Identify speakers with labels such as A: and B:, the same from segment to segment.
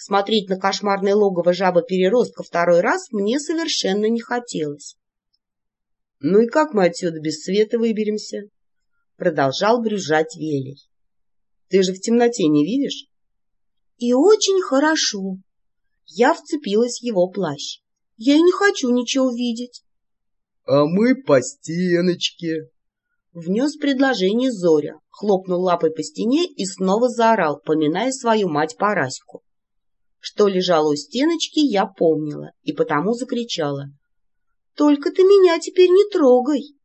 A: Смотреть на кошмарное логово жаба-переростка второй раз мне совершенно не хотелось.
B: — Ну и как мы отсюда без света выберемся? — продолжал брюзжать Велий. — Ты же в темноте не видишь?
A: — И очень хорошо. Я вцепилась в его плащ. Я и не хочу ничего видеть.
C: — А мы по стеночке.
A: Внес предложение Зоря, хлопнул лапой по стене и снова заорал, поминая свою мать Параську. Что лежало у стеночки, я помнила, и потому закричала. — Только ты меня теперь не трогай!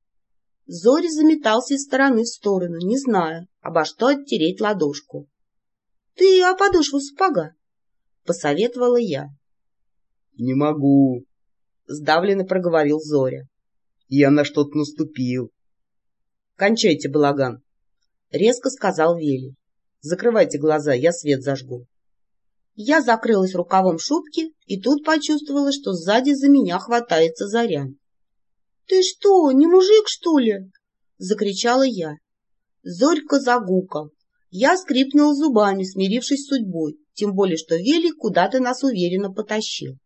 A: Зоря заметался из стороны в сторону, не зная, обо что оттереть ладошку. — Ты о подошву сапога, — посоветовала я.
C: — Не могу, —
B: сдавленно проговорил Зоря.
C: — Я на что-то наступил.
B: — Кончайте балаган, — резко сказал Вели. — Закрывайте глаза, я свет зажгу.
A: Я закрылась рукавом шубки и тут почувствовала, что сзади за меня хватается Зарян. — Ты что, не мужик, что ли? — закричала я. Зорька загукал. Я скрипнула зубами, смирившись с судьбой, тем более что Вели куда-то нас уверенно потащил.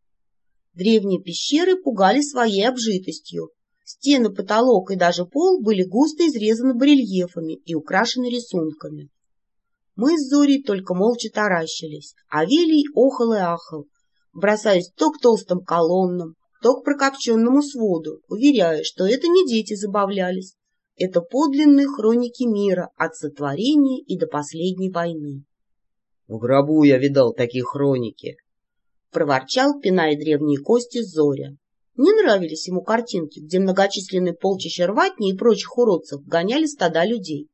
A: Древние пещеры пугали своей обжитостью. Стены, потолок и даже пол были густо изрезаны барельефами и украшены рисунками. Мы с Зорей только молча таращились, а Велий охал и ахал, бросаясь то к толстым колоннам, то к прокопченному своду, уверяя, что это не дети забавлялись, это подлинные хроники мира от сотворения и до последней войны.
B: — В гробу я видал такие хроники, —
A: проворчал, пиная древние кости Зоря. Не нравились ему картинки, где многочисленные полчища рватни и прочих уродцев гоняли стада людей.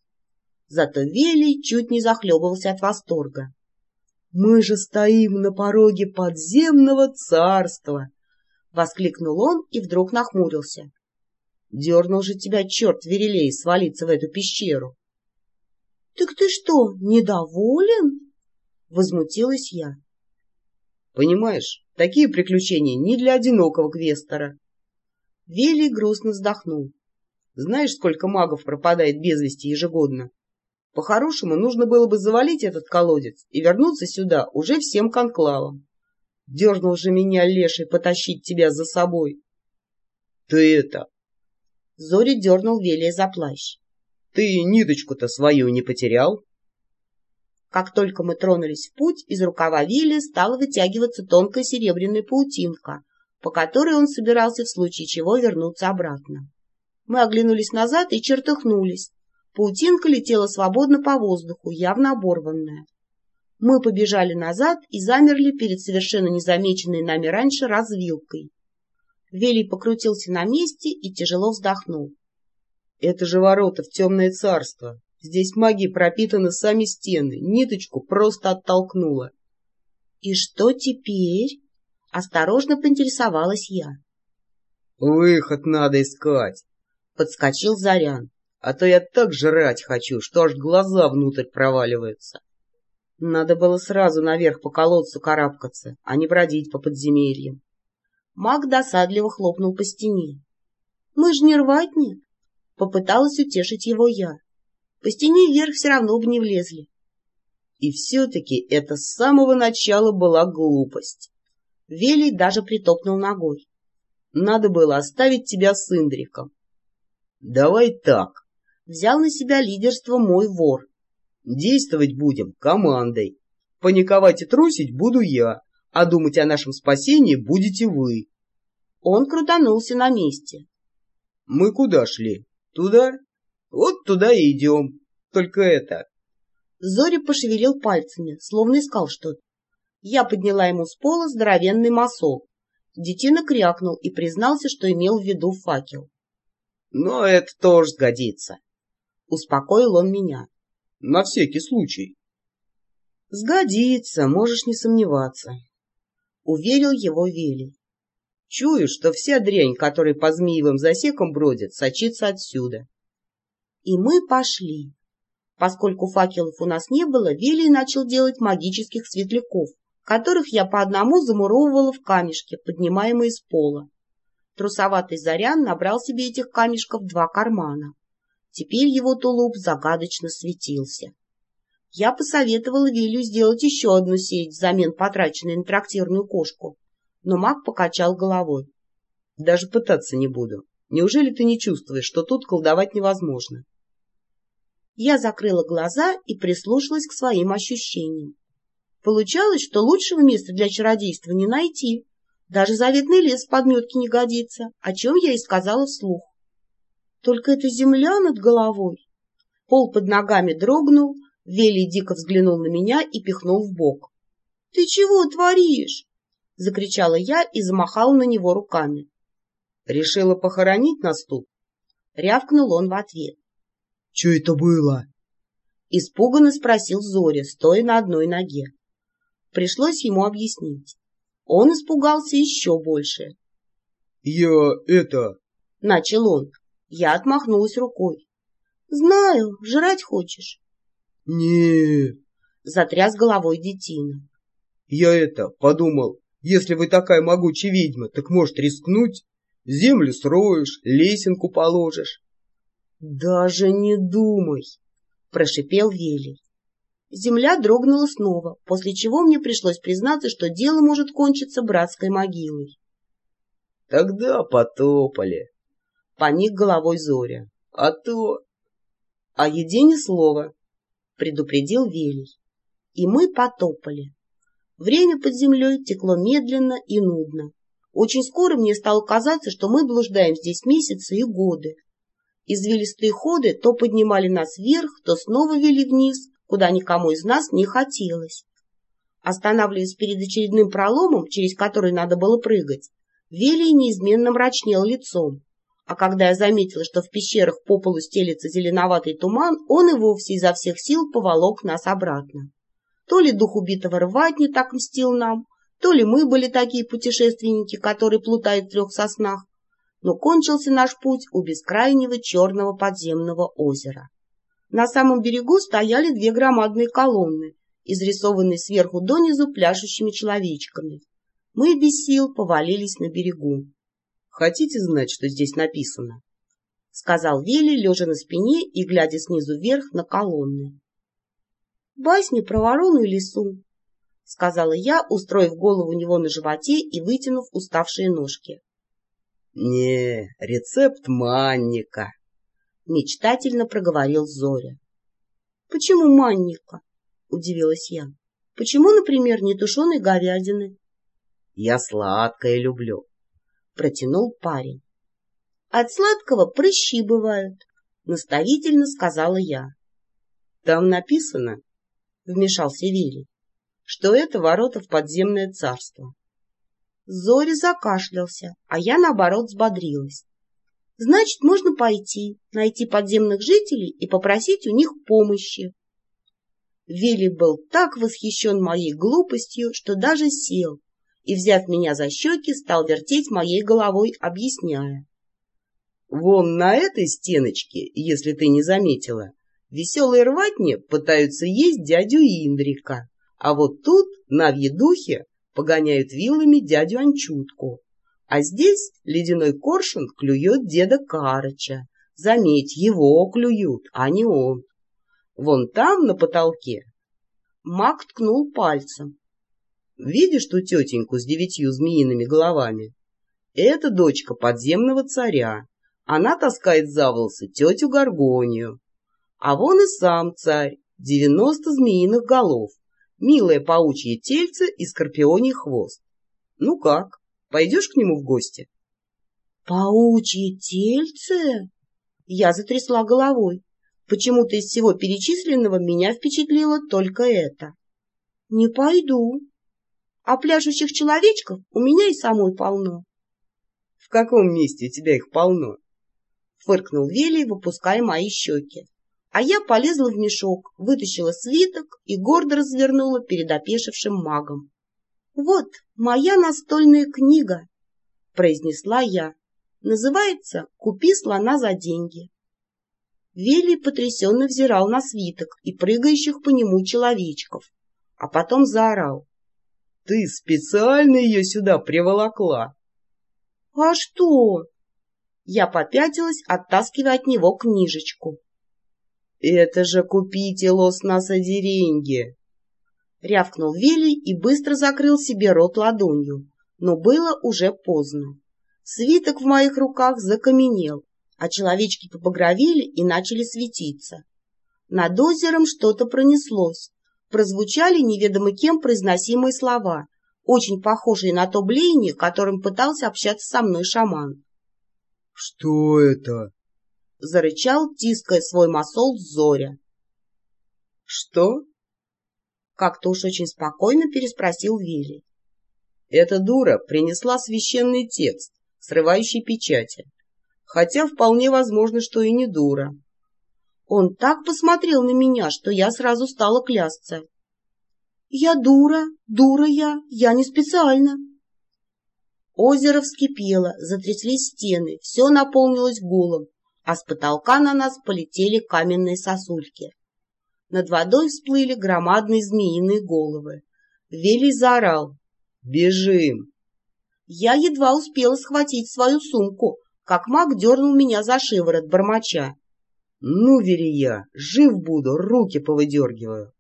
A: Зато Велий чуть не захлебывался от восторга.
B: «Мы же стоим на пороге подземного царства!» — воскликнул он и вдруг нахмурился. «Дернул же тебя черт Верилей свалиться в эту пещеру!»
A: «Так ты что, недоволен?» — возмутилась я.
B: «Понимаешь, такие приключения не для одинокого квестора». Велий грустно вздохнул. «Знаешь, сколько магов пропадает без вести ежегодно?» По-хорошему, нужно было бы завалить этот колодец и вернуться сюда уже всем конклавом. Дернул же меня леший потащить тебя за собой.
C: — Ты это...
A: Зори дернул Велия за плащ.
C: — Ты ниточку-то свою не потерял?
A: Как только мы тронулись в путь, из рукава Велия стала вытягиваться тонкая серебряная паутинка, по которой он собирался в случае чего вернуться обратно. Мы оглянулись назад и чертыхнулись, Паутинка летела свободно по воздуху, явно оборванная. Мы побежали назад и замерли перед совершенно незамеченной нами раньше развилкой. Велий покрутился на месте и тяжело вздохнул.
B: — Это же ворота в темное царство. Здесь магии пропитаны сами стены. Ниточку просто оттолкнула.
A: — И что теперь? — осторожно поинтересовалась я.
C: — Выход надо искать, —
B: подскочил Зарян а то я так жрать хочу, что аж глаза внутрь проваливаются. Надо было сразу наверх по колодцу карабкаться, а не бродить по подземельям.
A: Маг досадливо хлопнул по стене. — Мы же не рватни! — попыталась утешить его я. По стене вверх все равно бы не влезли.
B: И все-таки это с самого начала была глупость. Велий даже притопнул ногой. Надо было оставить тебя с Индриком. — Давай так, взял на себя лидерство мой вор. Действовать будем командой. Паниковать и трусить буду я, а думать о нашем спасении будете вы.
A: Он крутанулся на месте.
C: Мы куда шли? Туда? Вот туда и идем. Только это...
A: Зори пошевелил пальцами, словно искал что-то. Я подняла ему с пола здоровенный масол. Детина крякнул и признался, что имел в виду факел.
C: — Но это тоже сгодится.
B: Успокоил он меня.
C: На всякий случай.
B: Сгодится, можешь не сомневаться. Уверил его Вели. Чую, что вся дрянь, которая по змеевым засекам бродит, сочится отсюда.
A: И мы пошли. Поскольку факелов у нас не было, Вели начал делать магических светляков, которых я по одному замуровывала в камешке, поднимаемые с пола. Трусоватый Зарян набрал себе этих камешков два кармана. Теперь его тулуп загадочно светился. Я посоветовала Вилю сделать еще одну сеть взамен потраченной на трактирную кошку, но маг покачал головой.
B: — Даже пытаться не буду. Неужели ты не чувствуешь, что тут колдовать невозможно?
A: Я закрыла глаза и прислушалась к своим ощущениям. Получалось, что лучшего места для чародейства не найти. Даже заветный лес в подметке не годится, о чем я и сказала вслух. Только эта земля над головой. Пол под ногами дрогнул, Вели дико взглянул на меня и пихнул в бок. — Ты чего творишь? — закричала я и замахала на него руками.
B: — Решила похоронить нас тут?
A: — рявкнул он в ответ.
C: — Че это было?
A: — испуганно спросил Зоря, стоя на одной ноге. Пришлось ему объяснить. Он испугался еще больше.
C: — Я это...
A: — начал он. Я отмахнулась рукой. — Знаю, жрать хочешь
C: не
A: затряс головой детина.
C: Я это, подумал, если вы такая могучая ведьма, так может рискнуть? Землю строишь, лесенку положишь.
A: Даже не думай, прошипел Велий. Земля дрогнула снова, после чего мне пришлось признаться, что дело может кончиться братской могилой.
C: — Тогда потопали.
A: Поник головой Зоря.
C: — А то...
A: — О еде ни слова, — предупредил Велий. И мы потопали. Время под землей текло медленно и нудно. Очень скоро мне стало казаться, что мы блуждаем здесь месяцы и годы. Извилистые ходы то поднимали нас вверх, то снова вели вниз, куда никому из нас не хотелось. Останавливаясь перед очередным проломом, через который надо было прыгать, Велий неизменно мрачнел лицом а когда я заметила, что в пещерах по полу стелется зеленоватый туман, он и вовсе изо всех сил поволок нас обратно. То ли дух убитого рвать так мстил нам, то ли мы были такие путешественники, которые плутают в трех соснах, но кончился наш путь у бескрайнего черного подземного озера. На самом берегу стояли две громадные колонны, изрисованные сверху донизу пляшущими человечками. Мы без сил повалились на берегу.
B: Хотите знать, что здесь написано?
A: — сказал Вилли, лежа на спине и глядя снизу вверх на колонны. — Басни про ворону и лису, — сказала я, устроив голову у него на животе и вытянув уставшие ножки.
B: — Не, рецепт манника, —
A: мечтательно проговорил Зоря. — Почему манника? — удивилась я. — Почему, например, не тушеной говядины?
B: — Я сладкое люблю, —
A: протянул парень. — От сладкого прыщи бывают, — наставительно сказала я.
B: — Там написано, — вмешался Вилли, — что это ворота в подземное царство.
A: Зори закашлялся, а я, наоборот, взбодрилась. Значит, можно пойти, найти подземных жителей и попросить у них помощи. Вилли был так восхищен моей глупостью, что даже сел, и, взяв меня за щеки, стал вертеть моей головой, объясняя.
B: «Вон на этой стеночке, если ты не заметила, веселые рватни пытаются есть дядю Индрика, а вот тут, на въедухе, погоняют вилами дядю Анчутку. А здесь ледяной коршун клюет деда Карыча. Заметь, его клюют, а не он. Вон там, на потолке. Мак ткнул пальцем. Видишь ту тетеньку с девятью змеиными головами? Это дочка подземного царя. Она таскает за волосы тетю Горгонию. А вон и сам царь, девяносто змеиных голов, милое паучье тельце и скорпионий хвост. Ну как, пойдешь к нему в гости?
A: Паучье тельце? Я затрясла головой. Почему-то из всего перечисленного меня впечатлило только это. Не пойду а пляшущих человечков у меня и самой полно.
B: — В каком месте у тебя их полно?
A: — фыркнул Вели, выпуская мои щеки. А я полезла в мешок, вытащила свиток и гордо развернула перед опешившим магом. — Вот моя настольная книга, — произнесла я. Называется «Купи слона за деньги». Вели потрясенно взирал на свиток и прыгающих по нему человечков, а потом заорал.
C: Ты специально ее сюда приволокла?
A: — А что? Я попятилась, оттаскивая от него книжечку.
B: — Это же купите лос на деньги!
A: Рявкнул Вилли и быстро закрыл себе рот ладонью, но было уже поздно. Свиток в моих руках закаменел, а человечки побагровели и начали светиться. Над озером что-то пронеслось. Прозвучали неведомо кем произносимые слова, очень похожие на то блеяние, которым пытался общаться со мной шаман.
C: — Что это?
A: — зарычал, тиская свой масол Зоря.
B: — Что?
A: — как-то уж очень спокойно переспросил Вилли.
B: Эта дура принесла священный текст, срывающий печати. Хотя вполне возможно, что и не дура.
A: Он так посмотрел на меня, что я сразу стала клясться. «Я дура, дура я, я не специально». Озеро вскипело, затряслись стены, все наполнилось гулом, а с потолка на нас полетели каменные сосульки. Над водой всплыли громадные змеиные головы. Велий заорал.
B: «Бежим!»
A: Я едва успела схватить свою сумку, как маг дернул меня за шиворот, бормоча.
B: «Ну, Верия, жив буду, руки повыдергиваю!»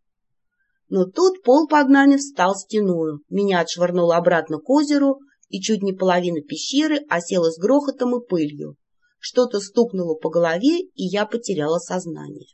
A: Но тут пол под нами встал стеною, меня отшвырнуло обратно к озеру, и чуть не половина пещеры осела с грохотом и пылью. Что-то стукнуло по голове, и я потеряла сознание.